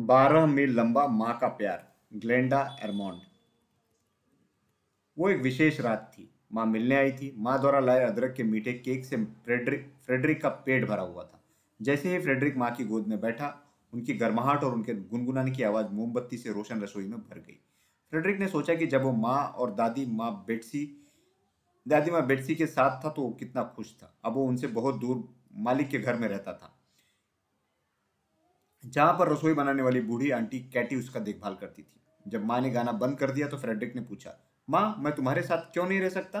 बारह मील लंबा माँ का प्यार, ग्लेंडा एरमोंड। वो एक विशेष रात थी। माँ मिलने आई थी। माँ द्वारा लाए अदरक के मीठे केक से फ्रेडरिक फ्रेडरिक का पेट भरा हुआ था। जैसे ही फ्रेडरिक माँ की गोद में बैठा, उनकी गर्माहट और उनके गुनगुनाने की आवाज़ मोमबत्ती से रोशन रसोई में भर गई। फ्रेडरिक ने सोचा कि जब वो माँ और दादी माँ बेटसी, दादी माँ बेटसी के साथ था तो वो कितना खुश था। अब वो उनसे बहुत दूर मालिक के घर में रहता था। जहाँ पर रसोई बनाने वाली बूढ़ी आंटी कैटी उसका देखभाल करती थी। जब माँ ने गाना बंद कर दिया तो फ्रेडरिक ने पूछा, माँ, मैं तुम्हारे साथ क्यों नहीं रह सकता?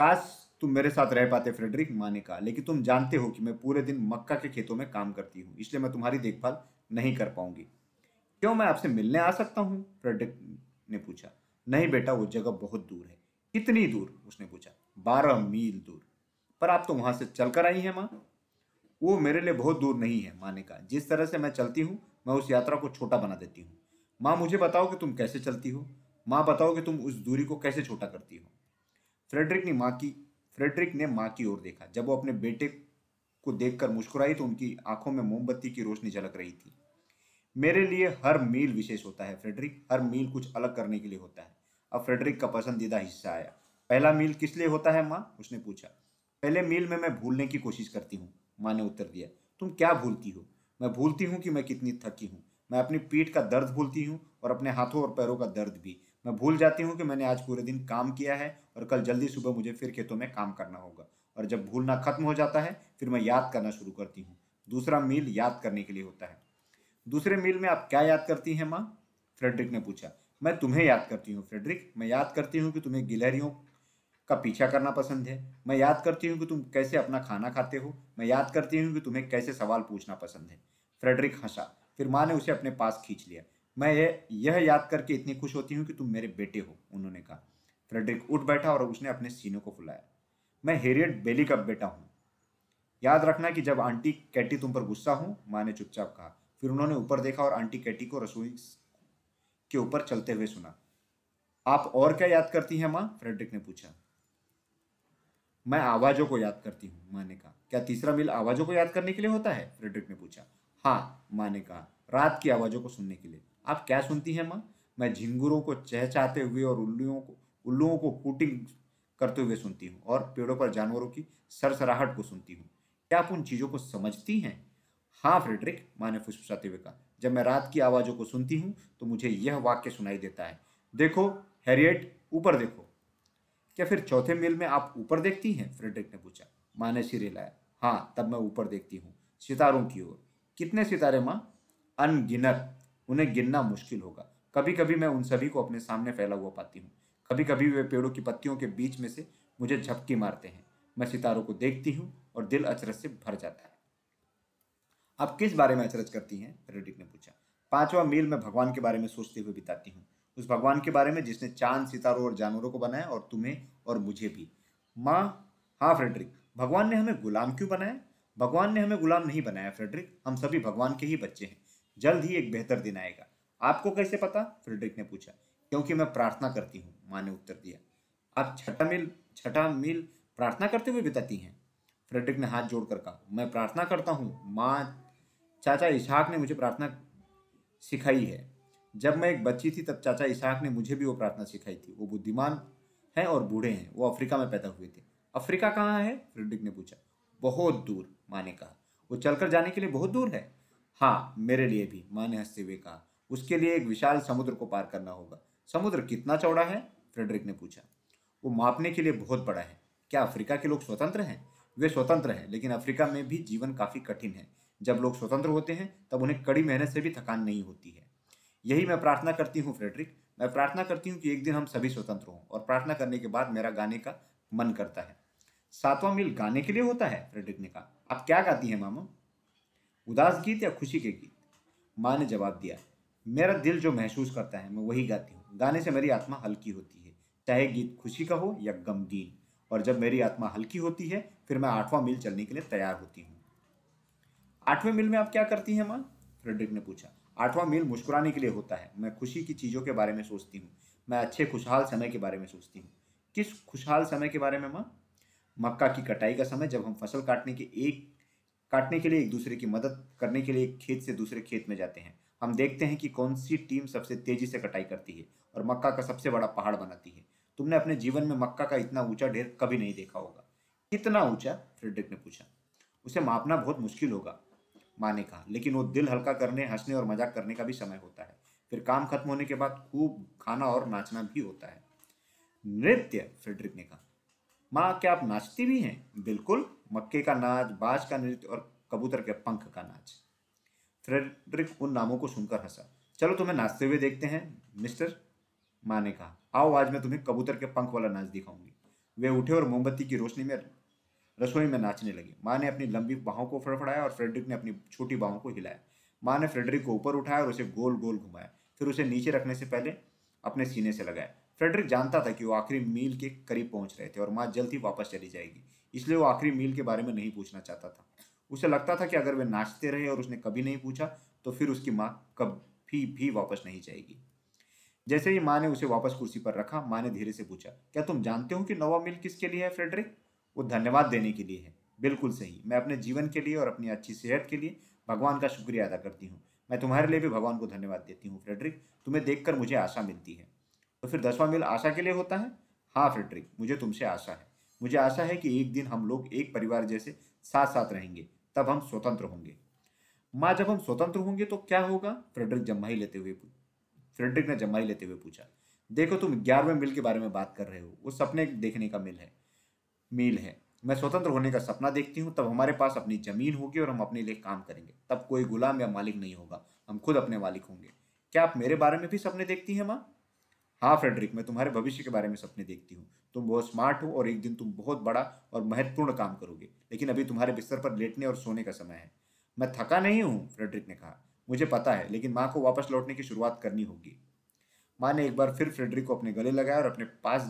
काश तुम मेरे साथ रह पाते फ्रेडरिक, माँ ने कहा, लेकिन तुम जानते हो कि मैं पूरे दिन मक्का के खेतों में काम करती हूँ, इसलिए मैं तुम्हारी देखभाल नहीं कर पाऊँगी। क्यों मैं आपसे मिलने आ सकता हूँ? फ्रेडरिक ने पूछा, नहीं बेटा, वो जगह बहुत दूर है, कितनी दूर? उसने पूछा, बारह मील दूर, पर आप तो वहाँ से चलकर आई हैं माँ। वो मेरे लिए बहुत दूर नहीं है माँ ने कहा जिस तरह से मैं चलती हूँ, मैं उस यात्रा को छोटा बना देती हूँ। माँ, मुझे बताओ कि तुम कैसे चलती हो? माँ, बताओ कि तुम उस दूरी को कैसे छोटा करती हो? फ्रेडरिक ने माँ की फ्रेडरिक ने माँ की ओर देखा। जब वो अपने बेटे को देखकर मुस्कुराई तो उनकी आँखों में मोमबत्ती की रोशनी झलक रही थी। मेरे लिए हर मील विशेष होता है, फ्रेडरिक। हर मील कुछ अलग करने के लिए होता है। अब फ्रेडरिक का पसंदीदा हिस्सा आया। पहला मील किस लिए होता है माँ? उसने पूछा। पहले मील में मैं भूलने की कोशिश करती हूँ। माँ ने उत्तर दिया, तुम क्या भूलती हो? मैं भूलती हूँ कि मैं कितनी थकी हूँ। मैं अपनी पीठ का दर्द भूलती हूँ और अपने हाथों और पैरों का दर्द भी। मैं भूल जाती हूँ कि मैंने आज पूरे दिन काम किया है और कल जल्दी सुबह मुझे फिर खेतों में काम करना होगा। और जब भूलना खत्म हो जाता है, फिर मैं याद करना शुरू करती हूँ। दूसरा मील याद करने के लिए होता है। दूसरे मील में आप क्या याद करती हैं माँ? फ्रेडरिक ने पूछा। मैं तुम्हें याद करती हूँ, फ्रेडरिक। मैं याद करती हूँ कि तुम्हें गिलहरियों का पीछा करना पसंद है। मैं याद करती हूँ कि तुम कैसे अपना खाना खाते हो। मैं याद करती हूँ कि तुम्हें कैसे सवाल पूछना पसंद है। फ्रेडरिक हंसा। फिर माँ ने उसे अपने पास खींच लिया। मैं ये, यह याद करके इतनी खुश होती हूँ कि तुम मेरे बेटे हो, उन्होंने कहा। फ्रेडरिक उठ बैठा और उसने अपने सीनों को फुलाया। मैं हेरियट बेली का बेटा हूँ। याद रखना कि जब आंटी कैटी तुम पर गुस्सा हूँ, माँ ने चुपचाप कहा। फिर उन्होंने ऊपर देखा और आंटी कैटी को रसोई के ऊपर चलते हुए सुना। आप और क्या याद करती हैं माँ? फ्रेडरिक ने पूछा। मैं आवाज़ों को याद करती हूँ माँ ने कहा क्या तीसरा मील आवाज़ों को याद करने के लिए होता है? फ्रेडरिक ने पूछा। हाँ माँ ने कहा रात की आवाज़ों को सुनने के लिए। आप क्या सुनती हैं माँ? मैं झिंगुरों को चहचाते हुए और उल्लुओं को उल्लुओं को कूटिंग करते हुए सुनती हूँ और पेड़ों पर जानवरों की सरसराहट को सुनती हूँ। क्या आप उन चीज़ों को समझती हैं? हाँ फ्रेडरिक, माँ ने फुसफुसाते हुए कहा। जब मैं रात की आवाज़ों को सुनती हूँ तो मुझे यह वाक्य सुनाई देता है। देखो, हैरियट, ऊपर देखो। क्या फिर चौथे मील में आप ऊपर देखती हैं? फ्रेडरिक ने पूछा। माँ ने सिर हिलाया। हाँ तब मैं ऊपर देखती हूँ। सितारों की ओर। कितने सितारे माँ? अनगिनत। उन्हें गिनना मुश्किल होगा। कभी कभी मैं उन सभी को अपने सामने फैला हुआ पाती हूँ। कभी कभी वे पेड़ों की पत्तियों के बीच में से मुझे झपकी मारते हैं। मैं सितारों को देखती हूँ और दिल अचरज से भर जाता है। आप किस बारे में अचरज करती हैं? फ्रेडरिक ने पूछा। पांचवा मील में भगवान के बारे में सोचते हुए बिताती हूँ। उस भगवान के बारे में जिसने चाँद, सितारों और जानवरों को बनाया और तुम्हें और मुझे भी। माँ हाँ फ्रेडरिक, भगवान ने हमें गुलाम क्यों बनाया? भगवान ने हमें गुलाम नहीं बनाया, फ्रेडरिक। हम सभी भगवान के ही बच्चे हैं। जल्द ही एक बेहतर दिन आएगा। आपको कैसे पता? फ्रेडरिक ने पूछा। क्योंकि मैं प्रार्थना करती हूँ, माँ ने उत्तर दिया। आप छठा मील छठा मील प्रार्थना करते हुए बिताती हैं? फ्रेडरिक ने हाथ जोड़कर कहा, मैं प्रार्थना करता हूँ, माँ, चाचा इसहाक ने मुझे प्रार्थना सिखाई है। जब मैं एक बच्ची थी, तब चाचा इसहाक ने मुझे भी वो प्रार्थना सिखाई थी। वो बुद्धिमान हैं और बूढ़े हैं। वो अफ्रीका में पैदा हुए थे। अफ्रीका कहाँ है? फ्रेडरिक ने पूछा। बहुत दूर, माँ ने कहा। वो चलकर जाने के लिए बहुत दूर है? हाँ मेरे लिए भी, माँ ने हँसते हुए कहा। उसके लिए एक विशाल समुद्र को पार करना होगा। समुद्र कितना चौड़ा है? फ्रेडरिक ने पूछा। वो मापने के लिए बहुत बड़ा है। क्या अफ्रीका के लोग स्वतंत्र हैं? वे स्वतंत्र हैं, लेकिन अफ्रीका में भी जीवन काफ़ी कठिन है। जब लोग स्वतंत्र होते हैं, तब उन्हें कड़ी मेहनत से भी थकान नहीं होती है। यही मैं प्रार्थना करती हूँ, फ्रेडरिक। मैं प्रार्थना करती हूँ कि एक दिन हम सभी स्वतंत्र हों और प्रार्थना करने के बाद मेरा गाने का मन करता है। सातवां मील गाने के लिए होता है, फ्रेडरिक ने कहा। आप क्या गाती हैं, मामा? उदास गीत या खुशी के गीत? माँ ने जवाब दिया, मेरा दिल जो महसूस करता है, मैं वही गाती हूँ। गाने से मेरी आत्मा हल्की होती है, चाहे गीत खुशी का हो या गमगीन। और जब मेरी आत्मा हल्की होती है, फिर मैं आठवां मील चलने के लिए तैयार होती हूँ। आठवें मील में आप क्या करती हैं, माँ? फ्रेडरिक ने पूछा। आठवां मील मुस्कुराने के लिए होता है। मैं खुशी की चीज़ों के बारे में सोचती हूँ। मैं अच्छे खुशहाल समय के बारे में सोचती हूँ। किस खुशहाल समय के बारे में माँ? मक्का की कटाई का समय, जब हम फ़सल काटने के एक, काटने के लिए एक दूसरे की मदद करने के लिए एक खेत से दूसरे खेत में जाते हैं। हम देखते हैं कि कौन सी टीम सबसे तेज़ी से कटाई करती है और मक्का का सबसे बड़ा पहाड़ बनाती है। तुमने अपने जीवन में मक्का का इतना ऊँचा ढेर कभी नहीं देखा होगा। कितना ऊँचा? फ्रेडरिक ने पूछा। उसे मापना बहुत मुश्किल होगा। माँ ने कहा लेकिन वो दिल हल्का करने, हंसने और मज़ाक करने का भी समय होता है। फिर काम खत्म होने के बाद खूब खाना और नाचना भी होता है। नृत्य, फ्रेडरिक ने कहा। माँ, क्या आप नाचती भी हैं? बिल्कुल। मक्के का नाच, बाज का नृत्य और कबूतर के पंख का नाच। फ्रेडरिक उन नामों को सुनकर हंसा। चलो तुम्हें नाचते हुए देखते हैं, मिस्टर, माँ ने कहा। आओ, आज मैं तुम्हें कबूतर के पंख वाला नाच दिखाऊँगी। वे उठे और मोमबत्ती की रोशनी में रसोई में नाचने लगी। माँ ने अपनी लंबी बाहों को फड़फड़ाया और फ्रेडरिक ने अपनी छोटी बाहों को हिलाया। माँ ने फ्रेडरिक को ऊपर उठाया और उसे गोल गोल घुमाया। फिर उसे नीचे रखने से पहले अपने सीने से लगाया। फ्रेडरिक जानता था कि वो आखिरी मील के करीब पहुँच रहे थे और माँ जल्द ही वापस चली जाएगी, इसलिए वो आखिरी मील के बारे में नहीं पूछना चाहता था। उसे लगता था कि अगर वे नाचते रहे और उसने कभी नहीं पूछा तो फिर उसकी माँ कभी भी वापस नहीं जाएगी। जैसे ही माँ ने उसे वापस कुर्सी पर रखा, माँ ने धीरे से पूछा, क्या तुम जानते हो कि नवा मील किसके लिए है, फ्रेडरिक? वो धन्यवाद देने के लिए है। बिल्कुल सही। मैं अपने जीवन के लिए और अपनी अच्छी सेहत के लिए भगवान का शुक्रिया अदा करती हूँ। मैं तुम्हारे लिए भी भगवान को धन्यवाद देती हूँ, फ्रेडरिक। तुम्हें देखकर मुझे आशा मिलती है। तो फिर दसवां मील आशा के लिए होता है? हाँ फ्रेडरिक, मुझे तुमसे आशा है। मुझे आशा है कि एक दिन हम लोग एक परिवार जैसे साथ साथ रहेंगे। तब हम स्वतंत्र होंगे। माँ, जब हम स्वतंत्र होंगे तो क्या होगा? फ्रेडरिक जम्माई लेते हुए फ्रेडरिक ने जम्माई लेते हुए पूछा। देखो तुम ग्यारहवें मिल के बारे में बात कर रहे हो। वो सपने देखने का मिल है। मील है। मैं स्वतंत्र होने का सपना देखती हूँ, तब हमारे पास अपनी ज़मीन होगी और हम अपने लिए काम करेंगे। तब कोई गुलाम या मालिक नहीं होगा, हम खुद अपने मालिक होंगे। क्या आप मेरे बारे में भी सपने देखती हैं माँ? हाँ फ्रेडरिक, मैं तुम्हारे भविष्य के बारे में सपने देखती हूँ। तुम बहुत स्मार्ट हो और एक दिन तुम बहुत बड़ा और महत्वपूर्ण काम करोगे, लेकिन अभी तुम्हारे बिस्तर पर लेटने और सोने का समय है। मैं थका नहीं हूँ, फ्रेडरिक ने कहा। मुझे पता है, लेकिन माँ को वापस लौटने की शुरुआत करनी होगी। माँ ने एक बार फिर फ्रेडरिक को अपने गले लगाया और अपने पास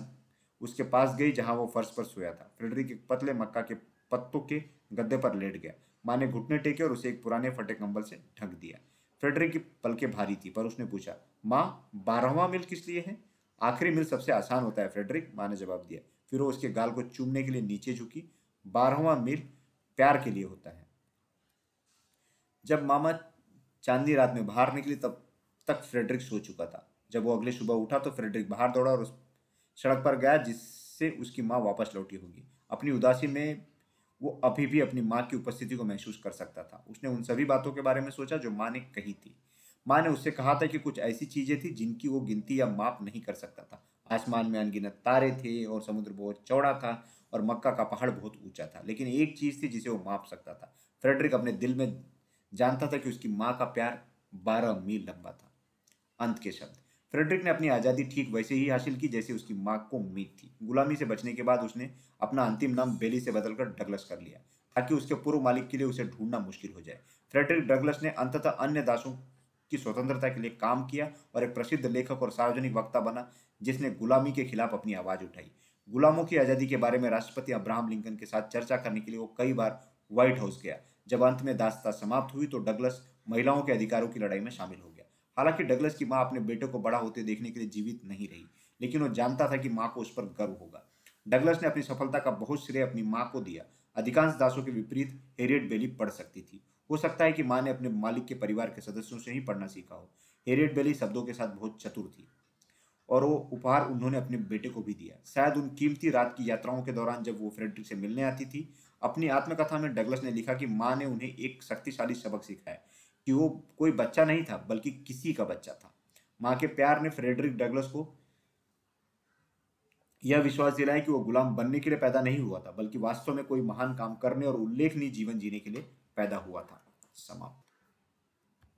उसके पास गई जहाँ वो फर्श पर सोया था। फ्रेडरिक एक पतले मक्का के पत्तों के गद्दे पर लेट गया। माँ ने घुटने टेके और उसे एक पुराने फटे कंबल से ढक दिया। फ्रेडरिक की पलके भारी थी, पर उसने पूछा, माँ, बारहवा मिल किस लिए है? आखिरी मिल सबसे आसान होता है, फ्रेडरिक, माँ ने जवाब दिया। फिर वो उसके गाल को चूमने के लिए नीचे झुकी, बारहवा मिल प्यार के लिए होता है। जब मामा चांदनी रात में बाहर निकली, तब तक फ्रेडरिक सो चुका था। जब वो अगले सुबह उठा तो फ्रेडरिक बाहर दौड़ा और उस सड़क पर गया, जिससे उसकी माँ वापस लौटी होगी। अपनी उदासी में वो अभी भी अपनी माँ की उपस्थिति को महसूस कर सकता था। उसने उन सभी बातों के बारे में सोचा जो माँ ने कही थी। माँ ने उससे कहा था कि कुछ ऐसी चीज़ें थी जिनकी वो गिनती या माप नहीं कर सकता था। आसमान में अनगिनत तारे थे और समुद्र बहुत चौड़ा था और मक्का का पहाड़ बहुत ऊँचा था, लेकिन एक चीज़ थी जिसे वो माप सकता था। फ्रेडरिक अपने दिल में जानता था कि उसकी माँ का प्यार बारह मील लंबा था। अंत के शब्द। फ्रेडरिक ने अपनी आज़ादी ठीक वैसे ही हासिल की जैसे उसकी माँ को उम्मीद थी। गुलामी से बचने के बाद उसने अपना अंतिम नाम बेली से बदलकर डगलस कर लिया, ताकि उसके पूर्व मालिक के लिए उसे ढूंढना मुश्किल हो जाए। फ्रेडरिक डगलस ने अंततः अन्य दासों की स्वतंत्रता के लिए काम किया और एक प्रसिद्ध लेखक और सार्वजनिक वक्ता बना, जिसने गुलामी के खिलाफ अपनी आवाज़ उठाई। गुलामों की आज़ादी के बारे में राष्ट्रपति अब्राहम लिंकन के साथ चर्चा करने के लिए वो कई बार व्हाइट हाउस गया। जब अंत में दास्ता समाप्त हुई तो डगलस महिलाओं के अधिकारों की लड़ाई में शामिल हो गया। हालाँकि डगलस की माँ अपने बेटे को बड़ा होते देखने के लिए जीवित नहीं रही, लेकिन वो जानता था कि माँ को उस पर गर्व होगा। डगलस ने अपनी सफलता का बहुत श्रेय अपनी माँ को दिया। अधिकांश दासों के विपरीत हेरियट बेली पढ़ सकती थी। हो सकता है कि माँ ने अपने मालिक के परिवार के सदस्यों से ही पढ़ना सीखा हो। हेरियट बेली शब्दों के साथ बहुत चतुर थी और वो उपहार उन्होंने अपने बेटे को भी दिया। शायद उन कीमती रात की यात्राओं के दौरान जब वो फ्रेडरिक से मिलने आती थी, अपनी आत्मकथा में डगलस ने लिखा कि माँ ने उन्हें एक शक्तिशाली सबक सिखाया। कि वो कोई बच्चा नहीं था, बल्कि किसी का बच्चा था। माँ के प्यार ने फ्रेडरिक डगलस को यह विश्वास दिलाया कि वो गुलाम बनने के लिए पैदा नहीं हुआ था, बल्कि वास्तव में कोई महान काम करने और उल्लेखनीय जीवन जीने के लिए पैदा हुआ था। समाप्त।